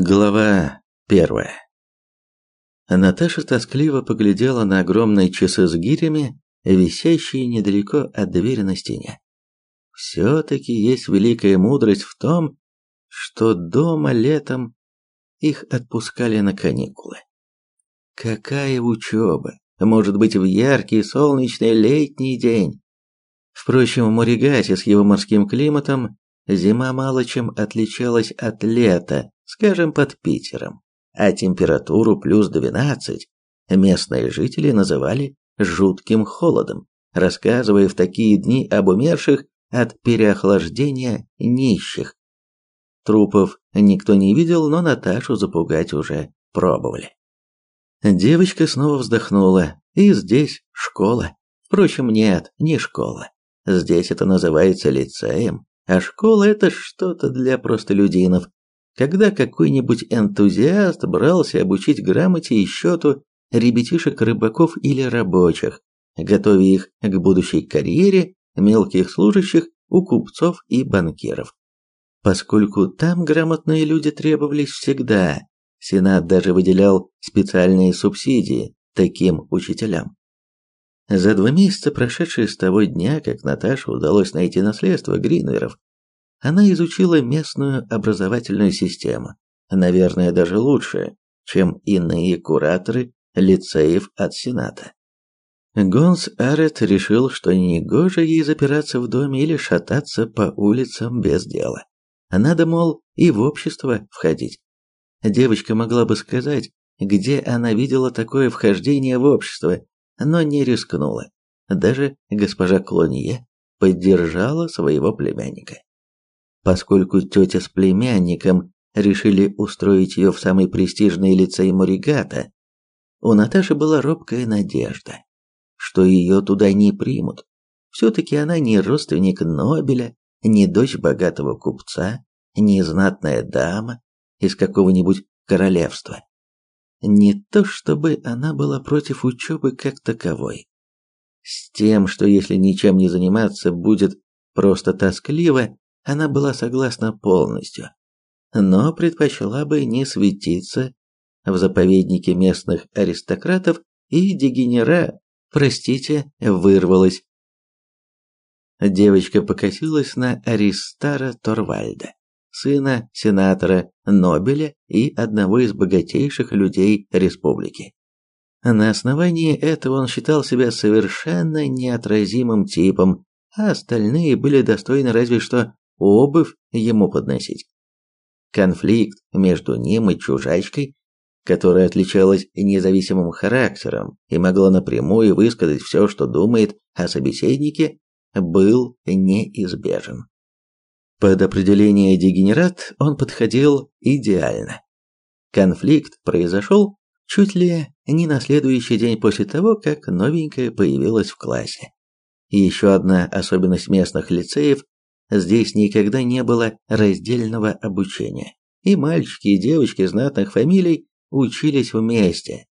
Глава первая. Наташа тоскливо поглядела на огромные часы с гирями, висящие недалеко от двери на стене. Все-таки есть великая мудрость в том, что дома летом их отпускали на каникулы. Какая учеба, может быть, в яркий солнечный летний день. Впрочем, в Моригате с его морским климатом зима мало чем отличалась от лета, скажем, под Питером, а температуру плюс 12 местные жители называли жутким холодом, рассказывая в такие дни об умерших от переохлаждения нищих. Трупов никто не видел, но Наташу запугать уже пробовали. Девочка снова вздохнула. И здесь школа. Впрочем, нет, не школа. Здесь это называется лицеем, а школа это что-то для простолюдинов, когда какой-нибудь энтузиаст брался обучить грамоте и счету ребятишек-рыбаков или рабочих, готовя их к будущей карьере мелких служащих у купцов и банкиров. Поскольку там грамотные люди требовались всегда, Сенат даже выделял специальные субсидии таким учителям. За два месяца, прошедшие с того дня, как Наташе удалось найти наследство Гринверов, она изучила местную образовательную систему, наверное, даже лучше, чем иные кураторы лицеев от Сената. Гонс Арет решил, что негоже ей запираться в доме или шататься по улицам без дела. Надо, мол, и в общество входить. Девочка могла бы сказать, где она видела такое вхождение в общество, но не рискнула. Даже госпожа Клонье поддержала своего племянника поскольку тетя с племянником решили устроить ее в самый престижный лицей Моригата, у Наташи была робкая надежда, что ее туда не примут. Все-таки она не родственник Нобеля, не дочь богатого купца, не знатная дама из какого-нибудь королевства. Не то чтобы она была против учебы как таковой. С тем, что если ничем не заниматься будет просто тоскливо, она была согласна полностью, но предпочла бы не светиться в заповеднике местных аристократов и дегенера, простите, вырвалась. Девочка покосилась на Аристара Торвальда, сына сенатора Нобеля и одного из богатейших людей республики. На основании этого он считал себя совершенно неотразимым типом, а остальные были достойны разве что обувь ему подносить. Конфликт между ним и чужачкой, которая отличалась независимым характером и могла напрямую высказать все, что думает о собеседнике, был неизбежен. Под определение дегенерат он подходил идеально. Конфликт произошел чуть ли не на следующий день после того, как новенькая появилась в классе. И еще одна особенность местных лицеев Здесь никогда не было раздельного обучения, и мальчики и девочки знатных фамилий учились вместе.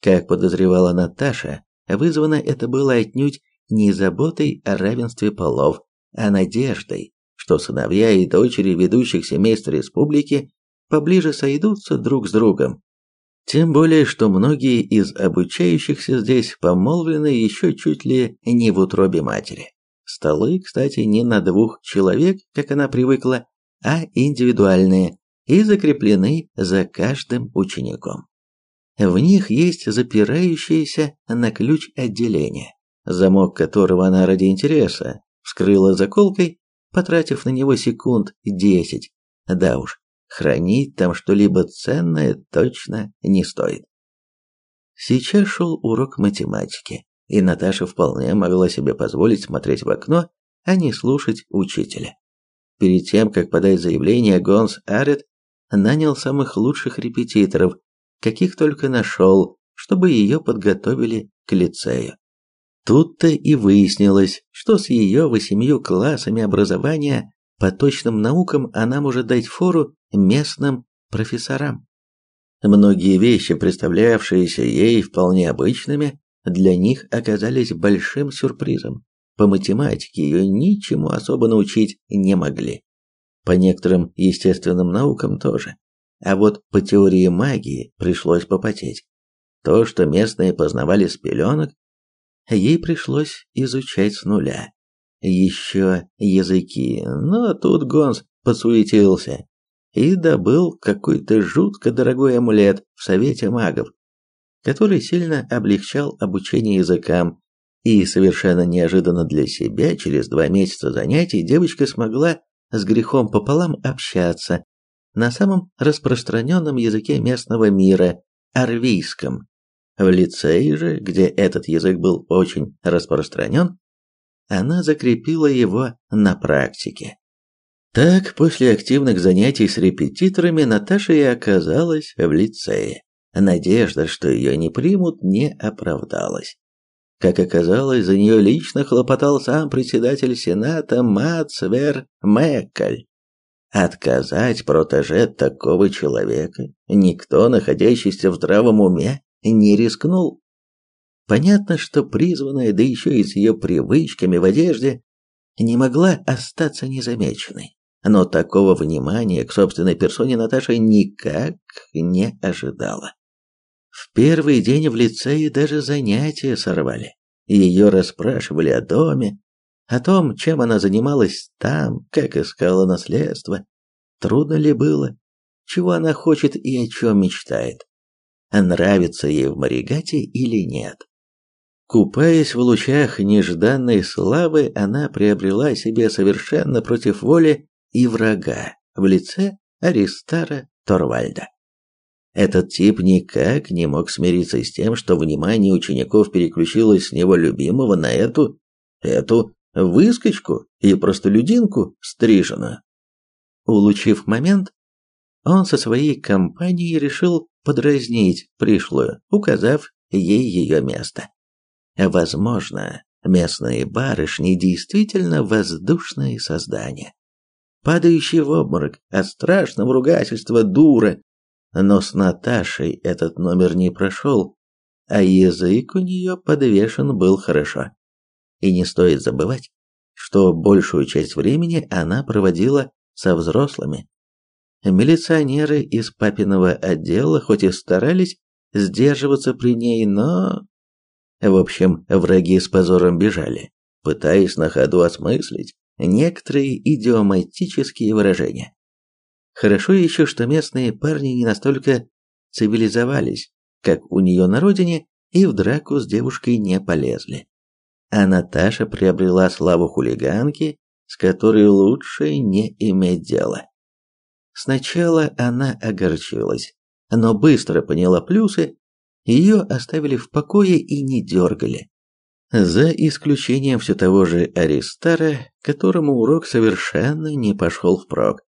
Как подозревала Наташа, вызвано это было отнюдь не заботой о равенстве полов, а надеждой, что сыновья и дочери ведущих семейств республики поближе сойдутся друг с другом. Тем более, что многие из обучающихся здесь помолвлены еще чуть ли не в утробе матери. Столы, кстати, не на двух человек, как она привыкла, а индивидуальные и закреплены за каждым учеником. В них есть запирающееся на ключ отделение, замок которого она ради интереса вскрыла заколкой, потратив на него секунд десять. Да уж, хранить там что-либо ценное точно не стоит. Сейчас шел урок математики и Наташа вполне могла себе позволить смотреть в окно, а не слушать учителя. Перед тем, как подать заявление, Гонс Арет нанял самых лучших репетиторов, каких только нашел, чтобы ее подготовили к лицею. Тут-то и выяснилось, что с ее восемью классами образования по точным наукам она может дать фору местным профессорам. Многие вещи, представлявшиеся ей вполне обычными, для них оказались большим сюрпризом. По математике ее ничему особо научить не могли. По некоторым естественным наукам тоже. А вот по теории магии пришлось попотеть. То, что местные познавали с пеленок, ей пришлось изучать с нуля. Еще языки, но тут Гонс подсуетился и добыл какой-то жутко дорогой амулет в Совете магов, который сильно облегчал обучение языкам, и совершенно неожиданно для себя через два месяца занятий девочка смогла с грехом пополам общаться на самом распространенном языке местного мира – арвийском. В лицее же, где этот язык был очень распространен, она закрепила его на практике. Так, после активных занятий с репетиторами Наташа и оказалась в лицее. Надежда, что ее не примут, не оправдалась. Как оказалось, за нее лично хлопотал сам председатель Сената Мацвер Мэккаль. Отказать протеже такого человека никто, находящийся в здравом уме, не рискнул. Понятно, что призванная, да еще и с ее привычками в одежде, не могла остаться незамеченной. Но такого внимания к собственной персоне Наташа никак не ожидала. В первый день в лицее даже занятия сорвали. Ее расспрашивали о доме, о том, чем она занималась там, как искала наследство, трудно ли было, чего она хочет и о чем мечтает, а нравится ей в Маригате или нет. Купаясь в лучах нежданной славы, она приобрела себе совершенно против воли и врага в лице Аристара Торвальда. Этот тип никак не мог смириться с тем, что внимание учеников переключилось с него любимого на эту, эту выскочку и простолюдинку стриженную. Улучив момент, он со своей компанией решил подразнить пришлую, указав ей ее место. Возможно, местные барышни действительно воздушные создания, падающие в обморок от страшного ругательства дура, но с Наташей этот номер не прошел, а язык у нее подвешен был хорошо. И не стоит забывать, что большую часть времени она проводила со взрослыми. Милиционеры из папиного отдела хоть и старались сдерживаться при ней, но в общем, враги с позором бежали, пытаясь на ходу осмыслить некоторые идиоматические выражения. Хорошо еще, что местные парни не настолько цивилизовались, как у нее на родине, и в драку с девушкой не полезли. А Наташа приобрела славу хулиганки, с которой лучше не иметь дела. Сначала она огорчилась, но быстро поняла плюсы ее оставили в покое и не дергали. За исключением все того же Аристара, которому урок совершенно не пошел впрок.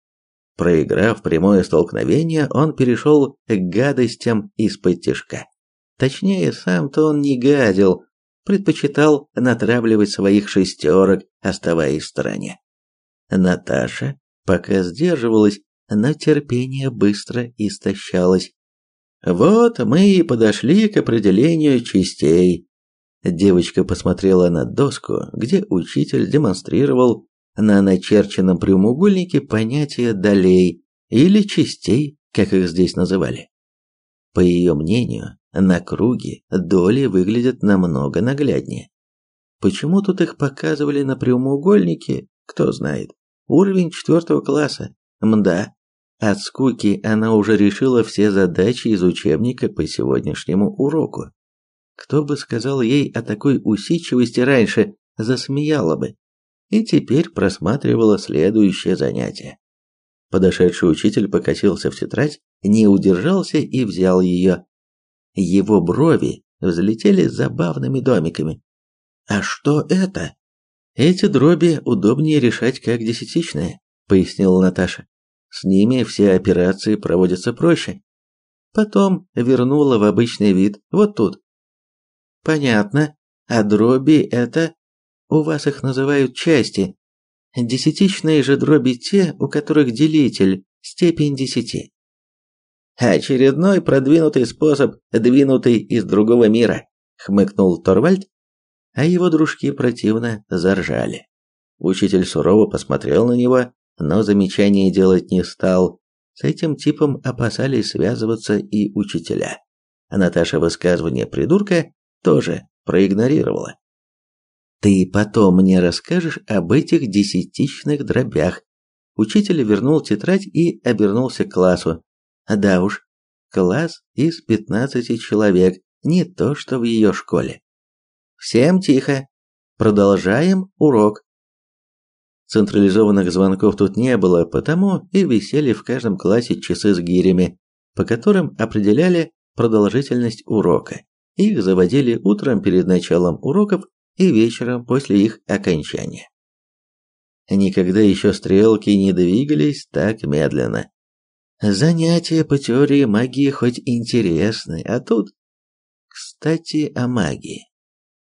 Проиграв прямое столкновение, он перешел к гадостям из-под тяжка. Точнее, сам-то он не гадил, предпочитал натравливать своих шестерок, оставаясь в стороне. Наташа пока сдерживалась, но терпение быстро истощалось. Вот мы и подошли к определению частей. Девочка посмотрела на доску, где учитель демонстрировал на начерченном прямоугольнике понятие долей или частей, как их здесь называли. По ее мнению, на круге доли выглядят намного нагляднее. Почему тут их показывали на прямоугольнике, кто знает. Уровень четвертого класса. Мда. От скуки она уже решила все задачи из учебника по сегодняшнему уроку. Кто бы сказал ей о такой усидчивости раньше, засмеяла бы. И теперь просматривала следующее занятие. Подошедший учитель покосился в тетрадь, не удержался и взял ее. Его брови взлетели забавными домиками. «А что это?» «Эти дроби удобнее решать как десятичные», — пояснила Наташа. С ними все операции проводятся проще. Потом вернула в обычный вид, вот тут. Понятно. А дроби это... У вас их называют части. Десятичные же дроби те, у которых делитель степень десяти. Очередной продвинутый способ, двинутый из другого мира, хмыкнул Торвальд, а его дружки противно заржали. Учитель сурово посмотрел на него, но замечания делать не стал, С этим типом опасались связываться и учителя. А Наташа высказывание придурка тоже проигнорировала. Ты потом мне расскажешь об этих десятичных дробях. Учитель вернул тетрадь и обернулся к классу. Да уж, класс из пятнадцати человек, не то что в ее школе. Всем тихо. Продолжаем урок. Централизованных звонков тут не было, потому и висели в каждом классе часы с гирями, по которым определяли продолжительность урока. Их заводили утром перед началом уроков и вечером после их окончания. Никогда еще стрелки не двигались так медленно. Занятия по теории магии хоть интересны, а тут... Кстати, о магии.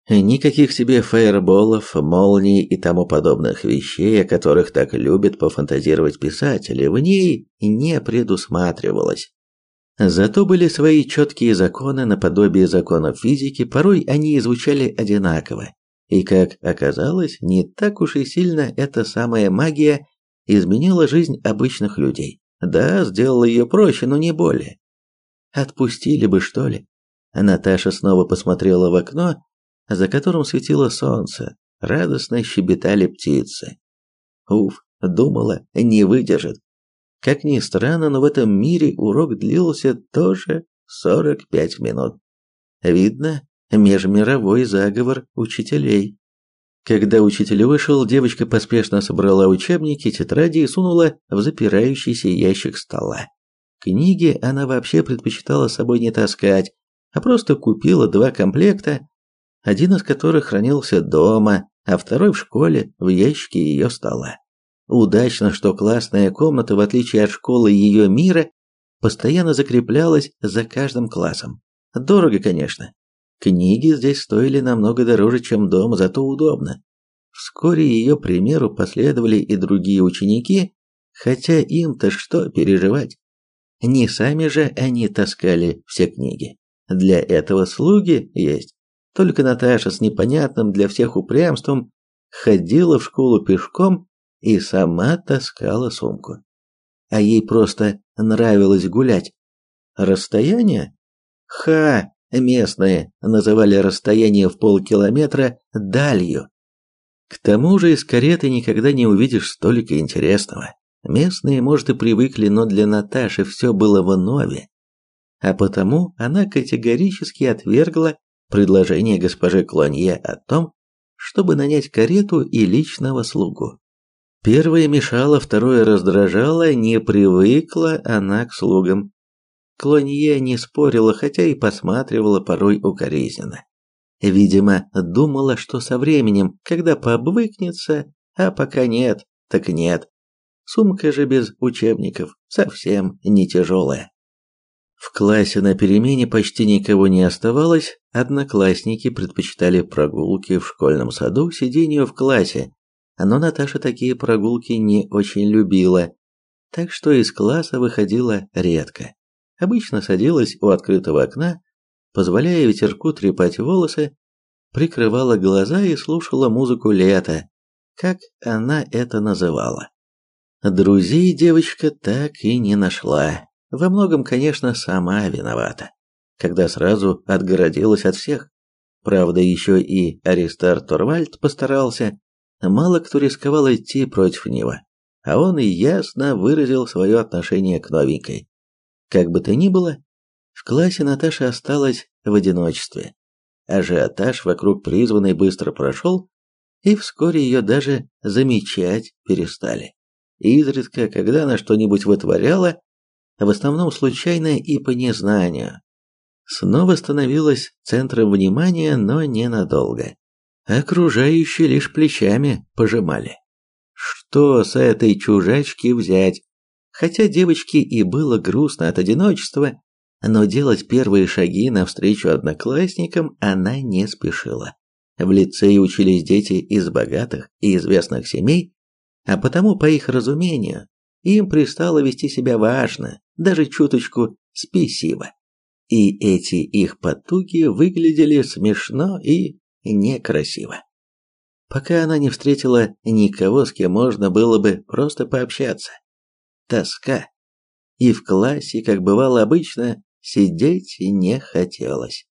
Никаких себе фаерболов, молний и тому подобных вещей, о которых так любят пофантазировать писатели, в ней не предусматривалось. Зато были свои четкие законы наподобие законов физики, порой они звучали одинаково. И, как оказалось, не так уж и сильно эта самая магия изменила жизнь обычных людей. Да, сделала ее проще, но не более. Отпустили бы, что ли? Наташа снова посмотрела в окно за которым светило солнце, радостно щебетали птицы. Уф, думала, не выдержит. Как ни странно, но в этом мире урок длился тоже 45 минут. Видно, межмировой заговор учителей. Когда учитель вышел, девочка поспешно собрала учебники, тетради и сунула в запирающийся ящик стола. Книги она вообще предпочитала с собой не таскать, а просто купила два комплекта один из которых хранился дома, а второй в школе, в ящике ее стола. Удачно, что классная комната, в отличие от школы ее мира, постоянно закреплялась за каждым классом. Дорого, конечно. Книги здесь стоили намного дороже, чем дом, зато удобно. Вскоре ее примеру последовали и другие ученики, хотя им-то что переживать. Не сами же они таскали все книги. Для этого слуги есть. Только Наташа с непонятным для всех упрямством ходила в школу пешком и сама таскала сумку. А ей просто нравилось гулять. Расстояние? Ха, местные называли расстояние в полкилометра далью. К тому же из кареты никогда не увидишь столько интересного. Местные, может, и привыкли, но для Наташи все было в нове. А потому она категорически отвергла предложение госпожи Клонье о том, чтобы нанять карету и личного слугу. Первое мешало, второе раздражало, не привыкла она к слугам. Клонье не спорила, хотя и посматривала порой укоризненно. Видимо, думала, что со временем, когда пообвыкнется, а пока нет, так нет. Сумка же без учебников совсем не тяжелая. В классе на перемене почти никого не оставалось, одноклассники предпочитали прогулки в школьном саду сидению в классе, но Наташа такие прогулки не очень любила, так что из класса выходила редко. Обычно садилась у открытого окна, позволяя ветерку трепать волосы, прикрывала глаза и слушала музыку лета, как она это называла. Друзей девочка так и не нашла. Во многом, конечно, сама виновата, когда сразу отгородилась от всех. Правда, еще и Аристар Торвальд постарался, мало кто рисковал идти против него, а он ясно выразил свое отношение к новенькой. Как бы то ни было, в классе Наташа осталась в одиночестве. Ажиотаж вокруг призванной быстро прошел, и вскоре ее даже замечать перестали. Изредка, когда она что-нибудь вытворяла, в основном случайно и по незнанию. Снова становилась центром внимания, но ненадолго. Окружающие лишь плечами пожимали. Что с этой чужачки взять? Хотя девочке и было грустно от одиночества, но делать первые шаги навстречу одноклассникам она не спешила. В лицее учились дети из богатых и известных семей, а потому, по их разумению, им пристало вести себя важно, даже чуточку спесиво. И эти их потуги выглядели смешно и некрасиво. Пока она не встретила никого, с кем можно было бы просто пообщаться. Тоска. и в классе, как бывало обычно, сидеть не хотелось.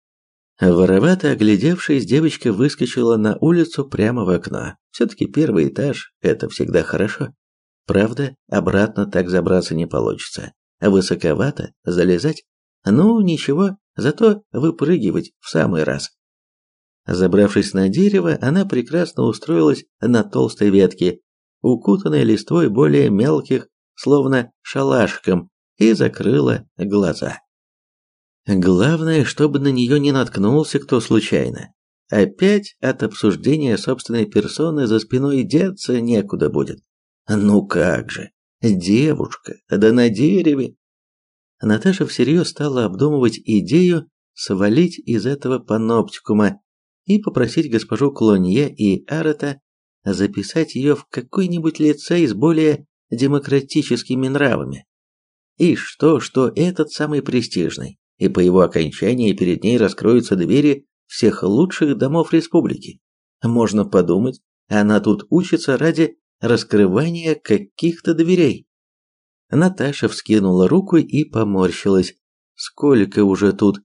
Воровато оглядевшись, девочка выскочила на улицу прямо в окно. Все-таки первый этаж – это всегда хорошо. Правда, обратно так забраться не получится. Высоковато залезать. Ну, ничего, зато выпрыгивать в самый раз. Забравшись на дерево, она прекрасно устроилась на толстой ветке, укутанной листвой более мелких, словно шалашиком, и закрыла глаза. Главное, чтобы на нее не наткнулся кто случайно. Опять от обсуждения собственной персоны за спиной деться некуда будет. Ну как же, девушка, да на дереве. Наташа всерьез стала обдумывать идею свалить из этого паноптикума и попросить госпожу Клонье и Арета записать ее в какой-нибудь лицей с более демократическими нравами. И что, что этот самый престижный, и по его окончании перед ней раскроются двери всех лучших домов республики. Можно подумать, она тут учится ради раскрывания каких-то дверей. Наташа вскинула руку и поморщилась. Сколько уже тут,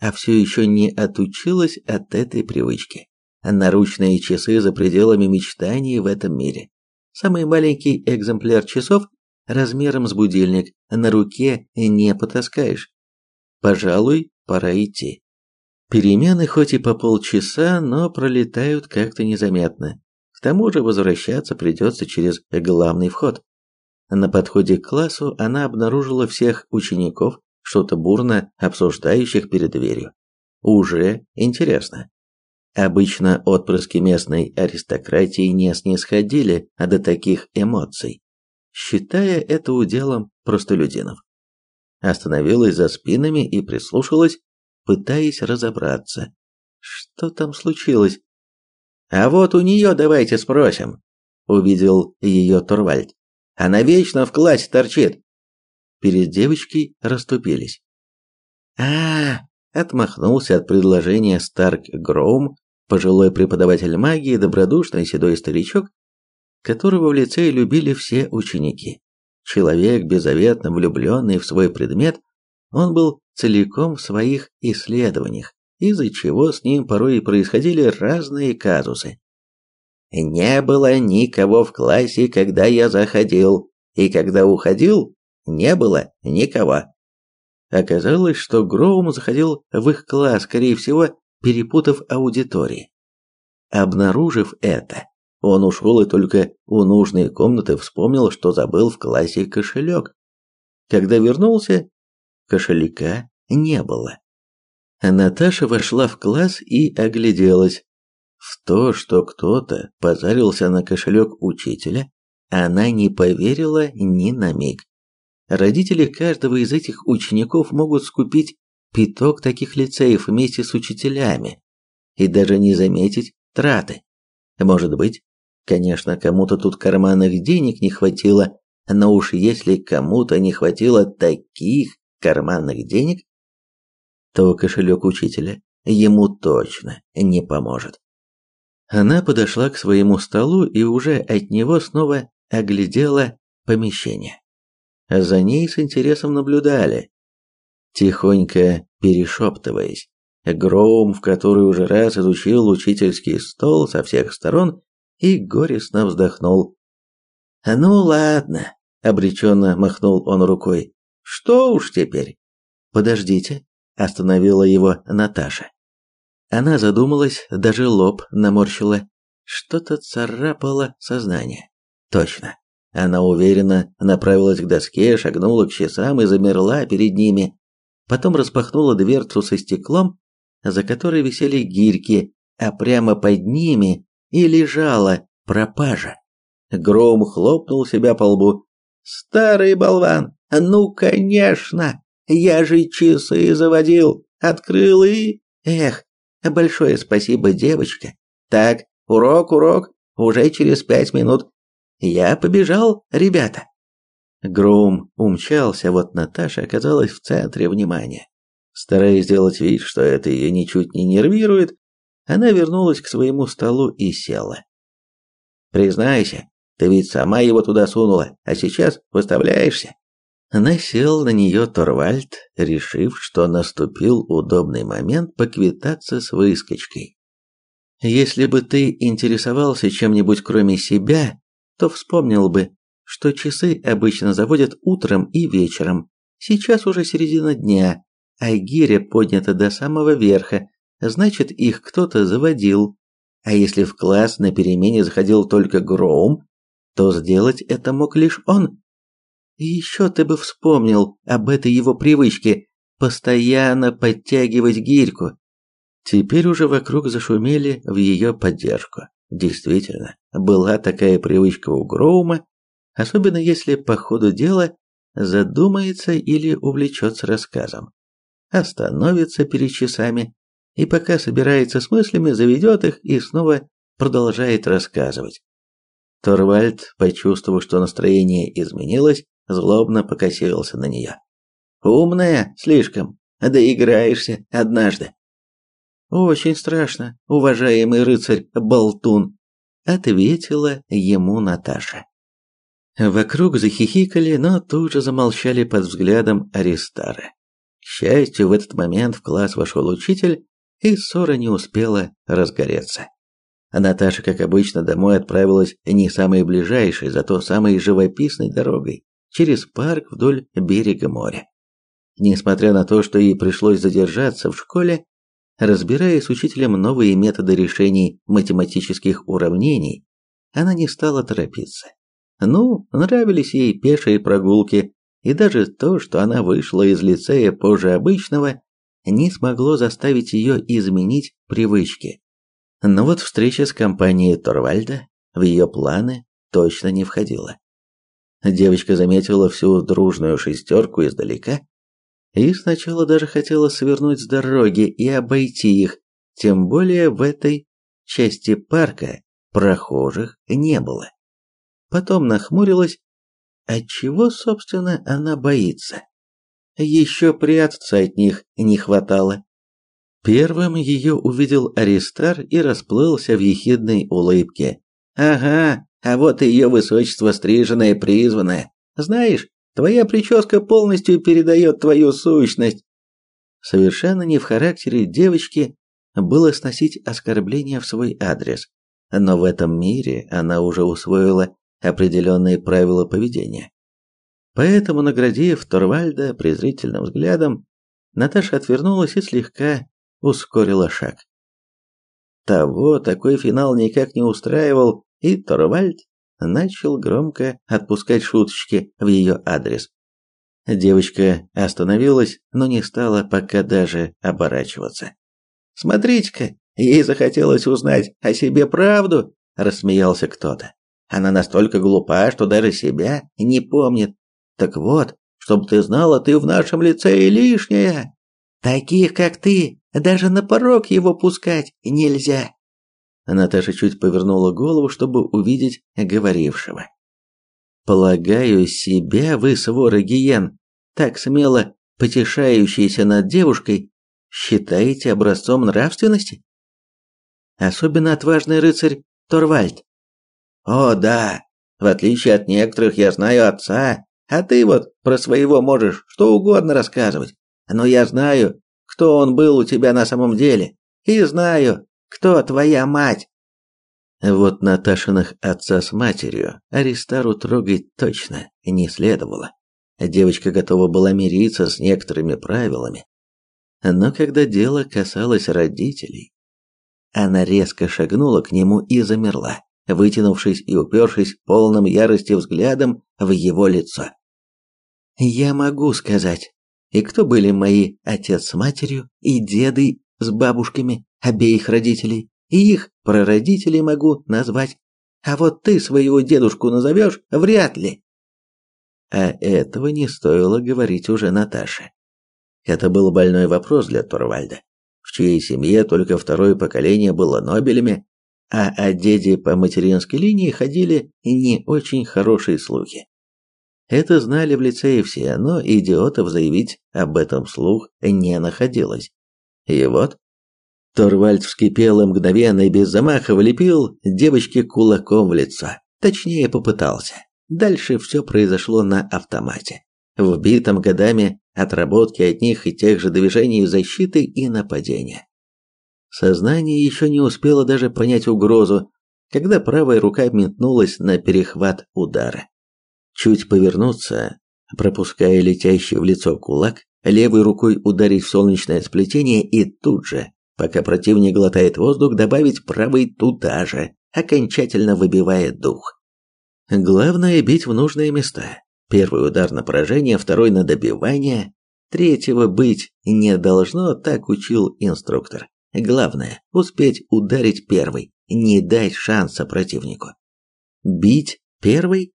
а все еще не отучилась от этой привычки. Наручные часы за пределами мечтаний в этом мире. Самый маленький экземпляр часов размером с будильник на руке не потаскаешь. Пожалуй, пора идти. Перемены хоть и по полчаса, но пролетают как-то незаметно. К тому же возвращаться придется через главный вход. На подходе к классу она обнаружила всех учеников, что-то бурно обсуждающих перед дверью. Уже интересно. Обычно отпрыски местной аристократии не снисходили до таких эмоций, считая это уделом простолюдинов остановилась за спинами и прислушалась, пытаясь разобраться, что там случилось. «А вот у нее давайте спросим», — увидел ее Торвальд. «Она вечно в классе торчит». Перед девочкой расступились. а, -а, -а отмахнулся от предложения Старк Гроум, пожилой преподаватель магии, добродушный седой старичок, которого в лицее любили все ученики. Человек, беззаветно влюбленный в свой предмет, он был целиком в своих исследованиях, из-за чего с ним порой и происходили разные казусы. «Не было никого в классе, когда я заходил, и когда уходил, не было никого». Оказалось, что Гроум заходил в их класс, скорее всего, перепутав аудитории. Обнаружив это, он ушел и только у нужной комнаты вспомнил, что забыл в классе кошелек. Когда вернулся, кошелька не было. Наташа вошла в класс и огляделась. В то, что кто-то позарился на кошелек учителя, она не поверила ни на миг. Родители каждого из этих учеников могут скупить пяток таких лицеев вместе с учителями и даже не заметить траты. Может быть, конечно, кому-то тут карманных денег не хватило, но уж если кому-то не хватило таких карманных денег, то кошелек учителя ему точно не поможет. Она подошла к своему столу и уже от него снова оглядела помещение. За ней с интересом наблюдали, тихонько перешептываясь. Гроум, в который уже раз изучил учительский стол со всех сторон и горестно вздохнул. «Ну ладно», — обреченно махнул он рукой. «Что уж теперь?» «Подождите», — остановила его Наташа. Она задумалась, даже лоб наморщила. Что-то царапало сознание. Точно. Она уверенно направилась к доске, шагнула к часам и замерла перед ними. Потом распахнула дверцу со стеклом за которой висели гирьки, а прямо под ними и лежала пропажа. Гром хлопнул себя по лбу. «Старый болван! Ну, конечно! Я же часы заводил, открыл и... Эх, большое спасибо, девочка. Так, урок, урок, уже через пять минут. Я побежал, ребята». Гром умчался, вот Наташа оказалась в центре внимания. Стараясь сделать вид, что это ее ничуть не нервирует, она вернулась к своему столу и села. «Признайся, ты ведь сама его туда сунула, а сейчас выставляешься?» Насел на нее Торвальд, решив, что наступил удобный момент поквитаться с выскочкой. Если бы ты интересовался чем-нибудь кроме себя, то вспомнил бы, что часы обычно заводят утром и вечером. Сейчас уже середина дня, а гиря поднята до самого верха, значит их кто-то заводил. А если в класс на перемене заходил только Гроум, то сделать это мог лишь он. И еще ты бы вспомнил об этой его привычке постоянно подтягивать гирьку. Теперь уже вокруг зашумели в ее поддержку. Действительно, была такая привычка у Гроума, особенно если по ходу дела задумается или увлечется рассказом. Остановится перед часами и пока собирается с мыслями, заведет их и снова продолжает рассказывать. Торвальд, почувствовав, что настроение изменилось, злобно покосился на нее. «Умная слишком, доиграешься однажды». «Очень страшно, уважаемый рыцарь-болтун», — ответила ему Наташа. Вокруг захихикали, но тут же замолчали под взглядом Аристара. К счастью, в этот момент в класс вошел учитель, и ссора не успела разгореться. Наташа, как обычно, домой отправилась не самой ближайшей, зато самой живописной дорогой, через парк вдоль берега моря. Несмотря на то, что ей пришлось задержаться в школе, разбирая с учителем новые методы решений математических уравнений, она не стала торопиться. Ну, нравились ей пешие прогулки, и даже то, что она вышла из лицея позже обычного, не смогло заставить ее изменить привычки. Но вот встреча с компанией Торвальда в ее планы точно не входила. Девочка заметила всю дружную шестерку издалека и сначала даже хотела свернуть с дороги и обойти их, тем более в этой части парка прохожих не было. Потом нахмурилась, отчего, собственно, она боится. Еще прятаться от них не хватало. Первым ее увидел Аристар и расплылся в ехидной улыбке. «Ага, а вот ее высочество стриженное призванное. Знаешь, твоя прическа полностью передает твою сущность». Совершенно не в характере девочки было сносить оскорбления в свой адрес, но в этом мире она уже усвоила определенные правила поведения. Поэтому, наградив Торвальда презрительным взглядом, Наташа отвернулась и слегка ускорила шаг. Того такой финал никак не устраивал, и Торвальд начал громко отпускать шуточки в ее адрес. Девочка остановилась, но не стала пока даже оборачиваться. «Смотрите-ка, ей захотелось узнать о себе правду», – рассмеялся кто-то. «Она настолько глупа, что даже себя не помнит. Так вот, чтобы ты знала, ты в нашем лице и лишняя. Таких, как ты, даже на порог его пускать нельзя. Наташа чуть повернула голову, чтобы увидеть говорившего. Полагаю, себя вы, свора гиен, так смело потешающиеся над девушкой, считаете образцом нравственности? Особенно отважный рыцарь Торвальд. О, да, в отличие от некоторых, я знаю отца, а ты вот про своего можешь что угодно рассказывать. Но я знаю, кто он был у тебя на самом деле, и знаю, кто твоя мать. Вот Наташиных отца с матерью Аристару трогать точно не следовало. Девочка готова была мириться с некоторыми правилами. Но когда дело касалось родителей, она резко шагнула к нему и замерла, вытянувшись и упершись полным ярости взглядом в его лицо. «Я могу сказать, и кто были мои отец с матерью и деды с бабушками обеих родителей, и их прародителей могу назвать. А вот ты своего дедушку назовешь вряд ли. А этого не стоило говорить уже Наташе. Это был больной вопрос для Торвальда, в чьей семье только второе поколение было нобелями, а о деде по материнской линии ходили не очень хорошие слухи. Это знали в лицее все, но идиотов заявить об этом слух не находилось. И вот Торвальд вскипел и мгновенно и без замаха влепил девочке кулаком в лицо. Точнее, попытался. Дальше все произошло на автомате. вбитом годами отработки одних и тех же движений защиты и нападения. Сознание еще не успело даже понять угрозу, когда правая рука метнулась на перехват удара. Чуть повернуться, пропуская летящий в лицо кулак, левой рукой ударить в солнечное сплетение и тут же, пока противник глотает воздух, добавить правой туда же, окончательно выбивая дух. Главное бить в нужные места. Первый удар на поражение, второй на добивание, третьего быть не должно, так учил инструктор. Главное успеть ударить первый, не дать шанса противнику. Бить первый?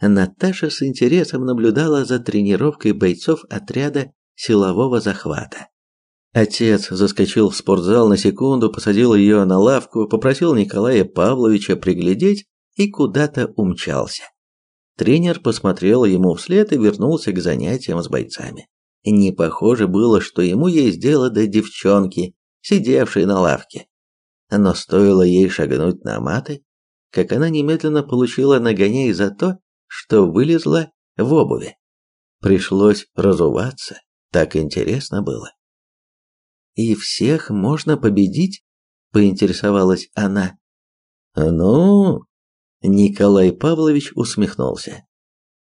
Наташа с интересом наблюдала за тренировкой бойцов отряда силового захвата. Отец заскочил в спортзал на секунду, посадил ее на лавку, попросил Николая Павловича приглядеть и куда-то умчался. Тренер посмотрел ему вслед и вернулся к занятиям с бойцами. Не похоже было, что ему есть дело до девчонки, сидевшей на лавке. Но стоило ей шагнуть на маты, как она немедленно получила нагоняй за то, что вылезла в обуви. Пришлось разуваться, так интересно было. «И всех можно победить?» – поинтересовалась она. «Ну...» – Николай Павлович усмехнулся.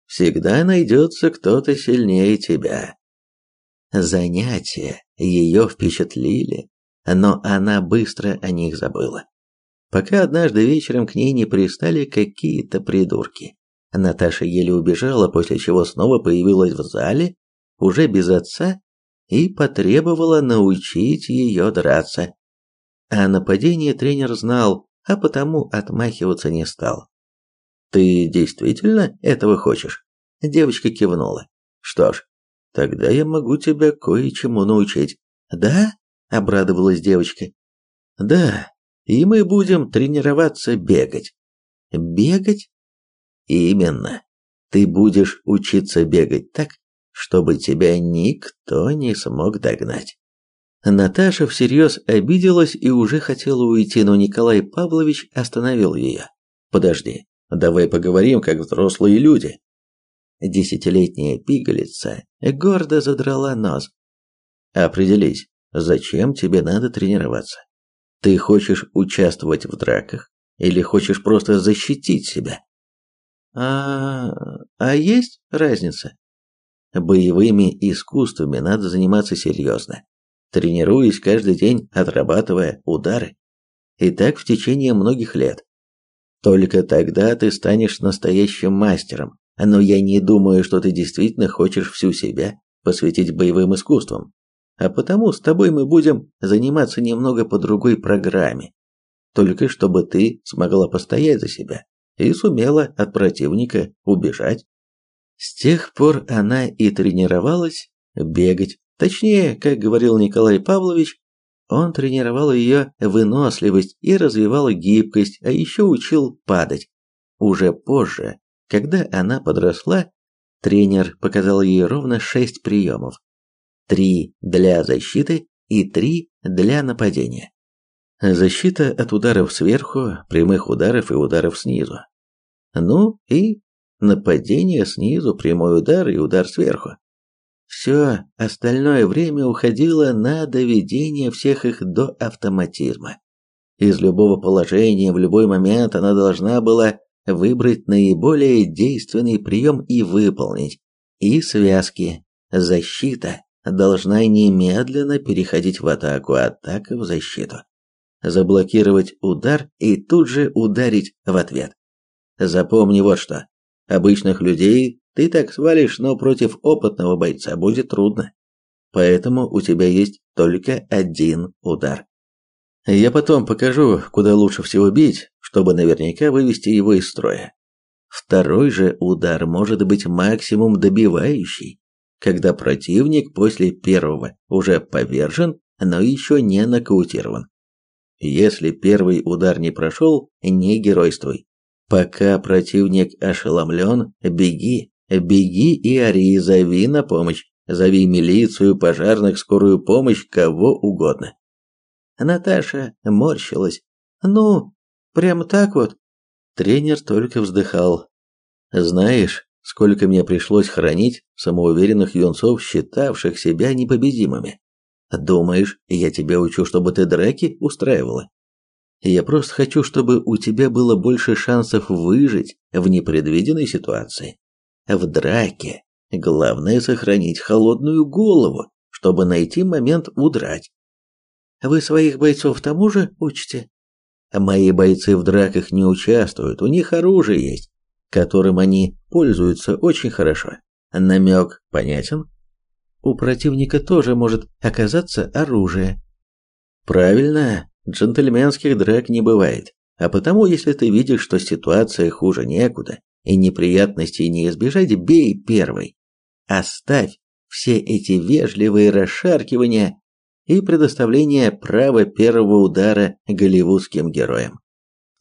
«Всегда найдется кто-то сильнее тебя». Занятия ее впечатлили, но она быстро о них забыла. Пока однажды вечером к ней не пристали какие-то придурки. Наташа еле убежала, после чего снова появилась в зале, уже без отца, и потребовала научить ее драться. А нападение тренер знал, а потому отмахиваться не стал. «Ты действительно этого хочешь?» Девочка кивнула. «Что ж, тогда я могу тебя кое-чему научить». «Да?» – обрадовалась девочка. «Да, и мы будем тренироваться бегать». «Бегать?» «Именно. Ты будешь учиться бегать так, чтобы тебя никто не смог догнать». Наташа всерьез обиделась и уже хотела уйти, но Николай Павлович остановил ее. «Подожди, давай поговорим, как взрослые люди». Десятилетняя пигалица гордо задрала нос. «Определись, зачем тебе надо тренироваться? Ты хочешь участвовать в драках или хочешь просто защитить себя?» «А, а есть разница?» Боевыми искусствами надо заниматься серьезно, тренируясь каждый день, отрабатывая удары. И так в течение многих лет. Только тогда ты станешь настоящим мастером, но я не думаю, что ты действительно хочешь всю себя посвятить боевым искусствам. А потому с тобой мы будем заниматься немного по другой программе. Только чтобы ты смогла постоять за себя и сумела от противника убежать. С тех пор она и тренировалась бегать. Точнее, как говорил Николай Павлович, он тренировал ее выносливость и развивал гибкость, а еще учил падать. Уже позже, когда она подросла, тренер показал ей ровно шесть приемов. Три для защиты и три для нападения. Защита от ударов сверху, прямых ударов и ударов снизу. Ну и нападение снизу, прямой удар и удар сверху. Все остальное время уходило на доведение всех их до автоматизма. Из любого положения в любой момент она должна была выбрать наиболее действенный прием и выполнить. И связки. Защита должна немедленно переходить в атаку, атака в защиту. Заблокировать удар и тут же ударить в ответ. Запомни вот что. Обычных людей ты так свалишь, но против опытного бойца будет трудно. Поэтому у тебя есть только один удар. Я потом покажу, куда лучше всего бить, чтобы наверняка вывести его из строя. Второй же удар может быть максимум добивающий, когда противник после первого уже повержен, но еще не нокаутирован. Если первый удар не прошел, не геройствуй. Пока противник ошеломлен, беги, беги и ори, зови на помощь, зови милицию, пожарных, скорую помощь, кого угодно. Наташа морщилась. Ну, прямо так вот. Тренер только вздыхал. Знаешь, сколько мне пришлось хранить самоуверенных юнцов, считавших себя непобедимыми. Думаешь, я тебя учу, чтобы ты драки устраивала? Я просто хочу, чтобы у тебя было больше шансов выжить в непредвиденной ситуации. В драке главное сохранить холодную голову, чтобы найти момент удрать. Вы своих бойцов тому же учите? Мои бойцы в драках не участвуют, у них оружие есть, которым они пользуются очень хорошо. Намек понятен? У противника тоже может оказаться оружие. Правильно, джентльменских драк не бывает. А потому, если ты видишь, что ситуация хуже некуда и неприятностей не избежать, бей первый. Оставь все эти вежливые расшаркивания и предоставление права первого удара голливудским героям.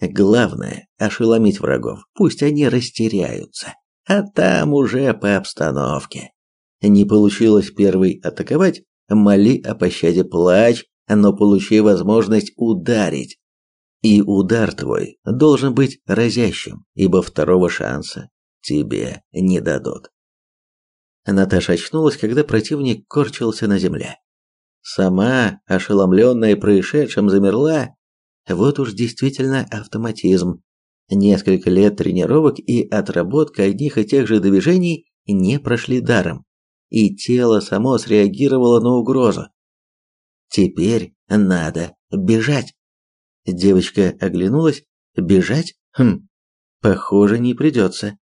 Главное – ошеломить врагов, пусть они растеряются, а там уже по обстановке. Не получилось первый атаковать, моли о пощаде плач, но получи возможность ударить. И удар твой должен быть разящим, ибо второго шанса тебе не дадут. Наташа очнулась, когда противник корчился на земле. Сама, ошеломленная происшедшим, замерла. Вот уж действительно автоматизм. Несколько лет тренировок и отработка одних и тех же движений не прошли даром, и тело само среагировало на угрозу. Теперь надо бежать. Девочка оглянулась. Бежать? Хм, похоже, не придется.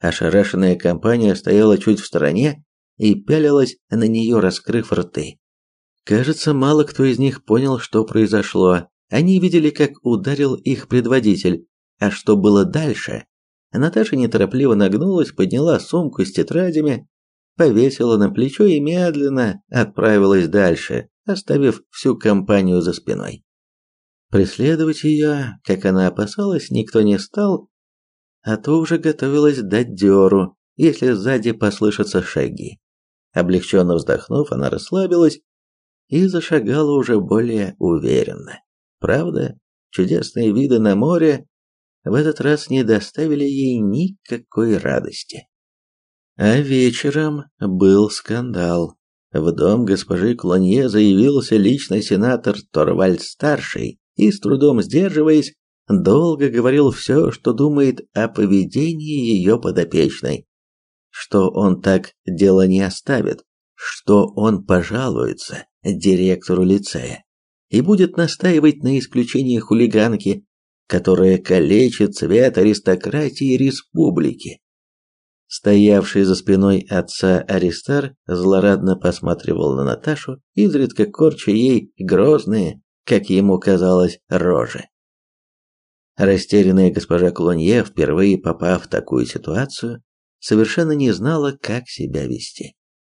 Ошарашенная компания стояла чуть в стороне и пялилась на нее, раскрыв рты. Кажется, мало кто из них понял, что произошло. Они видели, как ударил их предводитель, а что было дальше? Наташа неторопливо нагнулась, подняла сумку с тетрадями, повесила на плечо и медленно отправилась дальше, оставив всю компанию за спиной. Преследовать ее, как она опасалась, никто не стал, а то уже готовилась дать дёру, если сзади послышатся шаги. Облегченно вздохнув, она расслабилась и зашагала уже более уверенно. Правда, чудесные виды на море в этот раз не доставили ей никакой радости. А вечером был скандал. В дом госпожи Клонье заявился лично сенатор Торвальд-старший и, с трудом сдерживаясь, долго говорил все, что думает о поведении ее подопечной. Что он так дело не оставит, что он пожалуется директору лицея и будет настаивать на исключении хулиганки, которая калечит цвет аристократии республики. Стоявший за спиной отца Аристар злорадно посматривал на Наташу, изредка корча ей грозные, как ему казалось, рожи. Растерянная госпожа Клонье, впервые попав в такую ситуацию, совершенно не знала, как себя вести.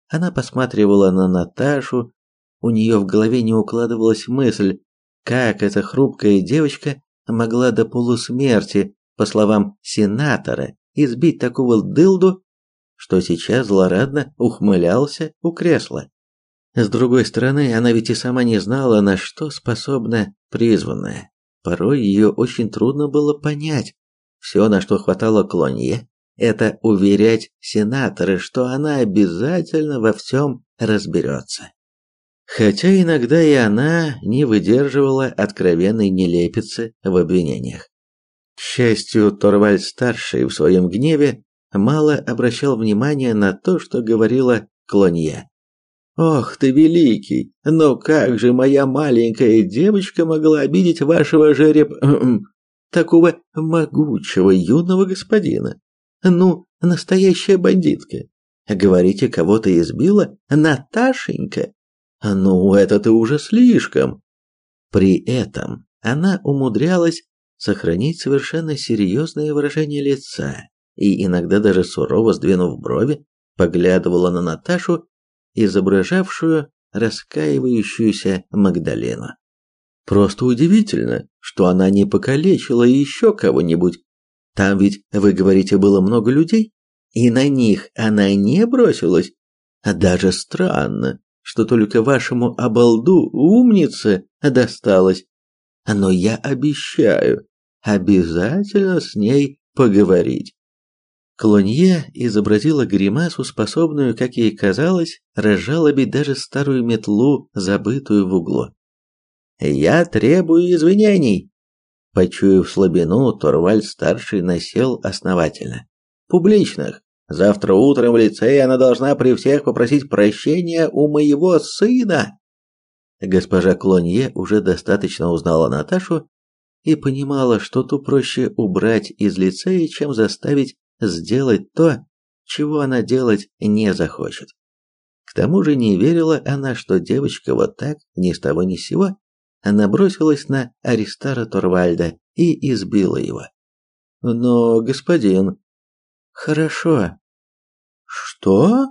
Она посматривала на Наташу, у нее в голове не укладывалась мысль, как эта хрупкая девочка могла до полусмерти, по словам сенатора, избить такого дылду, что сейчас злорадно ухмылялся у кресла. С другой стороны, она ведь и сама не знала, на что способна призванная. Порой ее очень трудно было понять. Все, на что хватало Клонье, это уверять сенатора, что она обязательно во всем разберется. Хотя иногда и она не выдерживала откровенной нелепицы в обвинениях. К счастью, Торвальд-старший в своем гневе мало обращал внимания на то, что говорила Клонье. «Ох ты великий! Но как же моя маленькая девочка могла обидеть вашего жереб... такого могучего юного господина? Ну, настоящая бандитка. Говорите, кого-то избила? Наташенька? Ну, это ты уже слишком!» При этом она умудрялась сохранить совершенно серьезное выражение лица и иногда даже сурово сдвинув брови, поглядывала на Наташу, изображавшую раскаивающуюся Магдалену. Просто удивительно, что она не покалечила еще кого-нибудь. Там ведь, вы говорите, было много людей, и на них она не бросилась. А даже странно, что только вашему обалду умнице досталось. Но я обещаю, обязательно с ней поговорить. Клонье изобразила гримасу, способную, как ей казалось, разжалобить даже старую метлу, забытую в углу. «Я требую извинений!» Почуяв слабину, Торваль-старший насел основательно. «Публичных! Завтра утром в лицее она должна при всех попросить прощения у моего сына!» Госпожа Клонье уже достаточно узнала Наташу и понимала, что ту проще убрать из лицея, чем заставить сделать то, чего она делать не захочет. К тому же не верила она, что девочка вот так, ни с того ни с сего, набросилась на Аристара Торвальда и избила его. Но, господин... Хорошо. Что?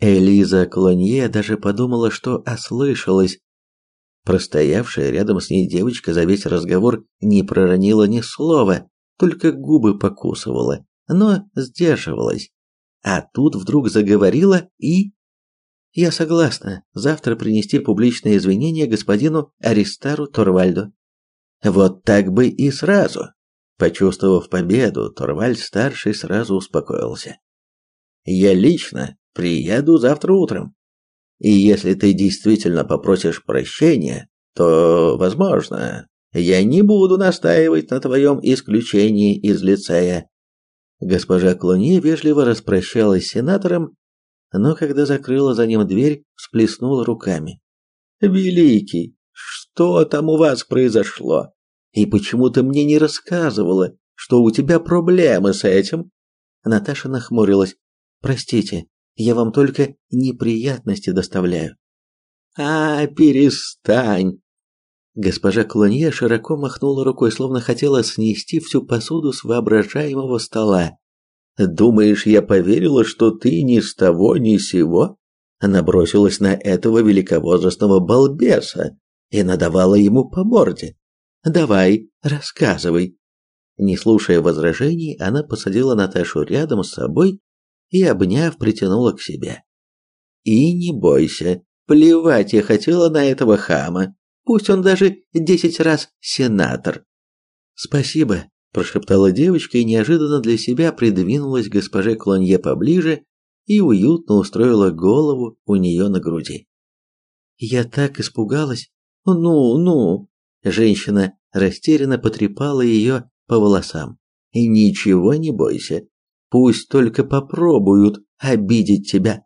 Элиза Клонье даже подумала, что ослышалась. Простоявшая рядом с ней девочка за весь разговор не проронила ни слова, только губы покусывала но сдерживалась. А тут вдруг заговорила и... Я согласна завтра принести публичные извинения господину Аристару Торвальду. Вот так бы и сразу. Почувствовав победу, Торвальд-старший сразу успокоился. Я лично приеду завтра утром. И если ты действительно попросишь прощения, то, возможно, я не буду настаивать на твоем исключении из лицея. Госпожа Клони вежливо распрощалась с сенатором, но когда закрыла за ним дверь, всплеснула руками. «Великий, что там у вас произошло? И почему ты мне не рассказывала, что у тебя проблемы с этим?» Наташа нахмурилась. «Простите, я вам только неприятности доставляю». «А, перестань!» Госпожа Клонье широко махнула рукой, словно хотела снести всю посуду с воображаемого стола. «Думаешь, я поверила, что ты ни с того ни с сего?» Набросилась на этого великовозрастного балбеса и надавала ему по морде. «Давай, рассказывай». Не слушая возражений, она посадила Наташу рядом с собой и, обняв, притянула к себе. «И не бойся, плевать я хотела на этого хама. Пусть он даже десять раз сенатор. Спасибо, прошептала девочка и неожиданно для себя придвинулась к госпоже Клонье поближе и уютно устроила голову у нее на груди. Я так испугалась. Ну, ну. Женщина растерянно потрепала ее по волосам. Ничего не бойся. Пусть только попробуют обидеть тебя.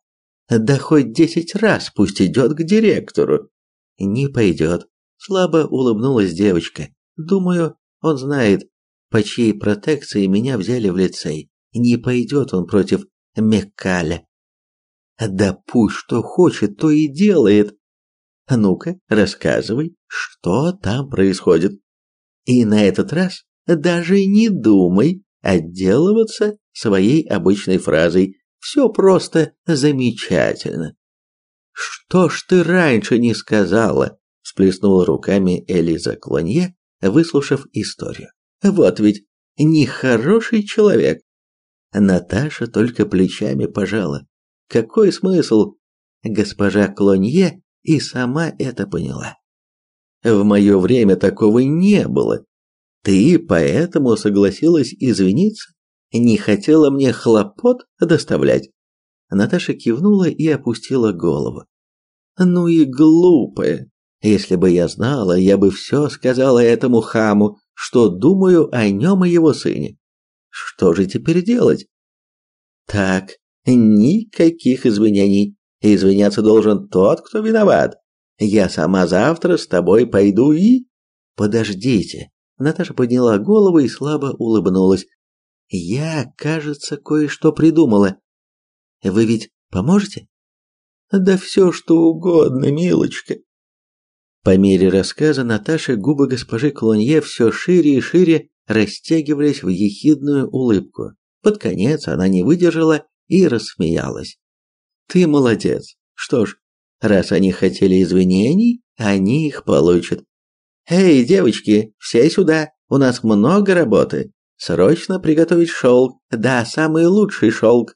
Да хоть десять раз пусть идет к директору. Не пойдет. Слабо улыбнулась девочка. Думаю, он знает, по чьей протекции меня взяли в лицей. Не пойдет он против Меккаля. Да пусть что хочет, то и делает. Ну-ка, рассказывай, что там происходит. И на этот раз даже не думай отделываться своей обычной фразой. Все просто замечательно. Что ж ты раньше не сказала? всплеснула руками Элиза Клонье, выслушав историю. Вот ведь нехороший человек. Наташа только плечами пожала. Какой смысл? Госпожа Клонье и сама это поняла. В мое время такого не было. Ты поэтому согласилась извиниться? Не хотела мне хлопот доставлять? Наташа кивнула и опустила голову. Ну и глупая. Если бы я знала, я бы все сказала этому хаму, что думаю о нем и его сыне. Что же теперь делать? Так, никаких извинений. Извиняться должен тот, кто виноват. Я сама завтра с тобой пойду и... Подождите. Наташа подняла голову и слабо улыбнулась. Я, кажется, кое-что придумала. Вы ведь поможете? Да все, что угодно, милочка. По мере рассказа Наташи губы госпожи Клонье все шире и шире растягивались в ехидную улыбку. Под конец она не выдержала и рассмеялась. «Ты молодец. Что ж, раз они хотели извинений, они их получат. Эй, девочки, все сюда, у нас много работы. Срочно приготовить шелк, да, самый лучший шелк.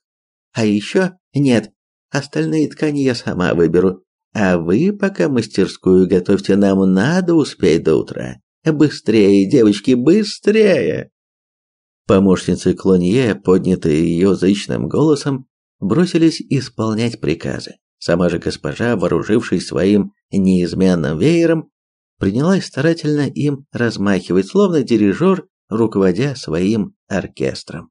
А еще нет, остальные ткани я сама выберу. А вы пока мастерскую готовьте, нам надо успеть до утра. Быстрее, девочки, быстрее!» Помощницы Клонье, поднятые ее зычным голосом, бросились исполнять приказы. Сама же госпожа, вооружившись своим неизменным веером, принялась старательно им размахивать, словно дирижер, руководя своим оркестром.